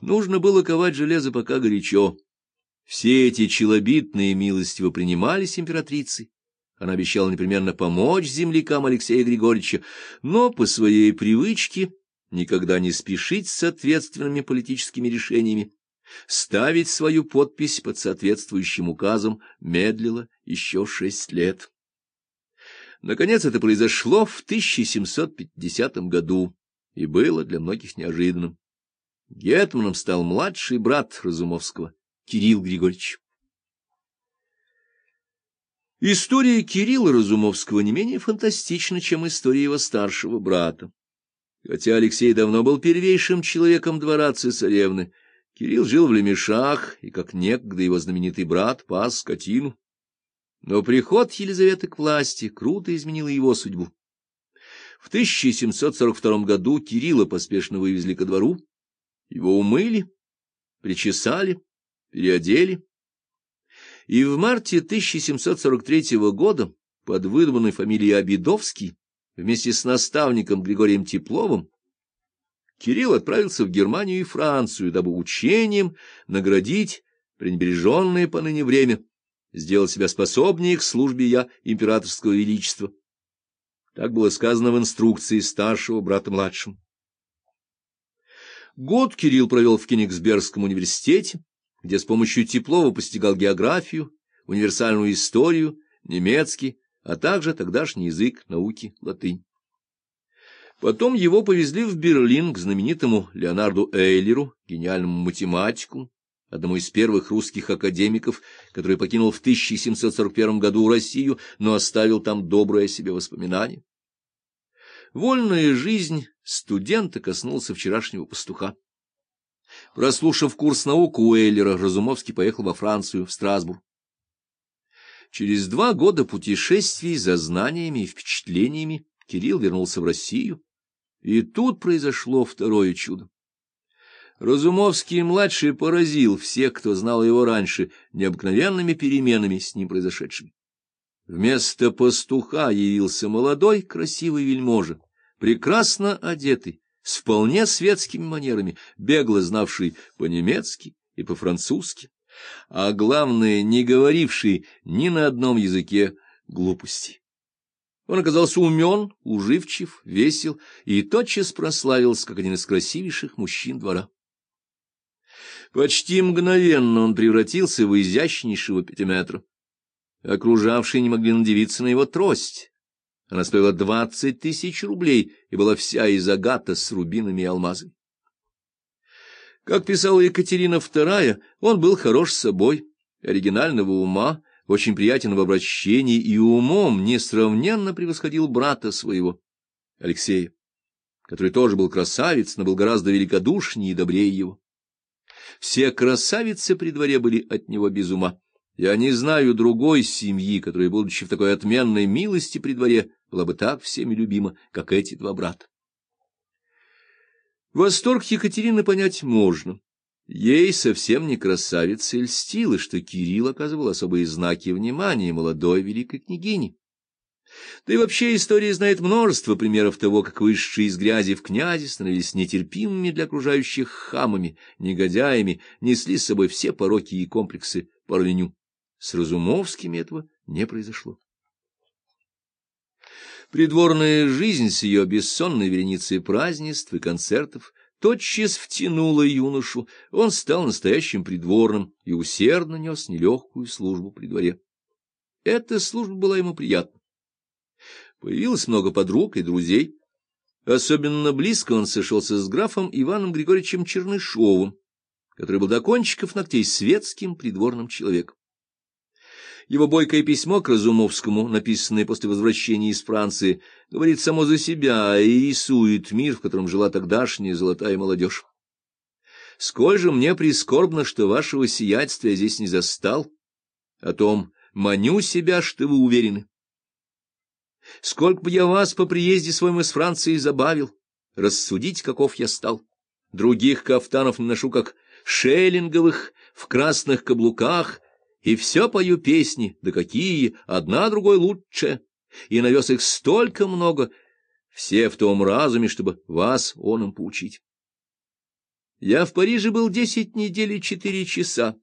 Нужно было ковать железо пока горячо. Все эти челобитные милостиво принимались императрицей. Она обещала непременно помочь землякам Алексея Григорьевича, но по своей привычке никогда не спешить с соответственными политическими решениями, ставить свою подпись под соответствующим указом медлила еще шесть лет. Наконец это произошло в 1750 году и было для многих неожиданным. Гетманом стал младший брат Разумовского, Кирилл Григорьевич. История Кирилла Разумовского не менее фантастична, чем история его старшего брата. Хотя Алексей давно был первейшим человеком двора цесаревны, Кирилл жил в Лемешах, и, как некогда его знаменитый брат, пас скотину. Но приход Елизаветы к власти круто изменил его судьбу. В 1742 году Кирилла поспешно вывезли ко двору, его умыли, причесали, переодели. И в марте 1743 года под выдуманной фамилией Обидовский вместе с наставником Григорием Тепловым Кирилл отправился в Германию и Францию, дабы учением наградить пренебреженное поныне время, сделать себя способнее к службе я императорского величества. Так было сказано в инструкции старшего брата младшему. Год Кирилл провел в Кенигсбергском университете, где с помощью Теплова постигал географию, универсальную историю, немецкий, а также тогдашний язык науки латынь. Потом его повезли в Берлин к знаменитому Леонарду Эйлеру, гениальному математику, одному из первых русских академиков, который покинул в 1741 году Россию, но оставил там доброе себе воспоминание. Вольная жизнь студента коснулся вчерашнего пастуха. Прослушав курс наук у Эйлера, Разумовский поехал во Францию, в Страсбург. Через два года путешествий за знаниями и впечатлениями Кирилл вернулся в Россию, и тут произошло второе чудо. Разумовский-младший поразил всех, кто знал его раньше, необыкновенными переменами с ним произошедшими. Вместо пастуха явился молодой, красивый вельможа, прекрасно одетый, с вполне светскими манерами, бегло знавший по-немецки и по-французски, а главное, не говоривший ни на одном языке глупости. Он оказался умен, уживчив, весел и тотчас прославился, как один из красивейших мужчин двора. Почти мгновенно он превратился в изящнейшего пятиметра. Окружавшие не могли надевиться на его трость. Она стоила двадцать тысяч рублей и была вся из агата с рубинами и алмазами. Как писала Екатерина II, он был хорош собой, оригинального ума, очень приятен в обращении и умом несравненно превосходил брата своего, Алексея, который тоже был красавец, но был гораздо великодушнее и добрее его. Все красавицы при дворе были от него без ума. Я не знаю другой семьи, которая, будучи в такой отменной милости при дворе, была бы так всеми любима, как эти два брата. Восторг Екатерины понять можно. Ей совсем не красавица и льстила, что Кирилл оказывал особые знаки внимания молодой великой княгине. Да и вообще история знает множество примеров того, как высшие из грязи в князи становились нетерпимыми для окружающих хамами, негодяями, несли с собой все пороки и комплексы Парленю. С Разумовскими этого не произошло. Придворная жизнь с ее бессонной вереницей празднеств и концертов тотчас втянула юношу, он стал настоящим придворным и усердно нес нелегкую службу при дворе. Эта служба была ему приятна. Появилось много подруг и друзей. Особенно близко он сошелся с графом Иваном Григорьевичем Чернышовым, который был до кончиков ногтей светским придворным человеком. Его бойкое письмо к Разумовскому, написанное после возвращения из Франции, говорит само за себя и рисует мир, в котором жила тогдашняя золотая молодежь. «Сколь же мне прискорбно, что вашего сиятельства я здесь не застал, о том маню себя, что вы уверены. Сколько бы я вас по приезде своем из Франции забавил, рассудить, каков я стал. Других кафтанов не ношу, как шеллинговых, в красных каблуках, и все пою песни, да какие, одна другой лучше, и навез их столько много, все в том разуме, чтобы вас он им поучить. Я в Париже был десять недель и четыре часа.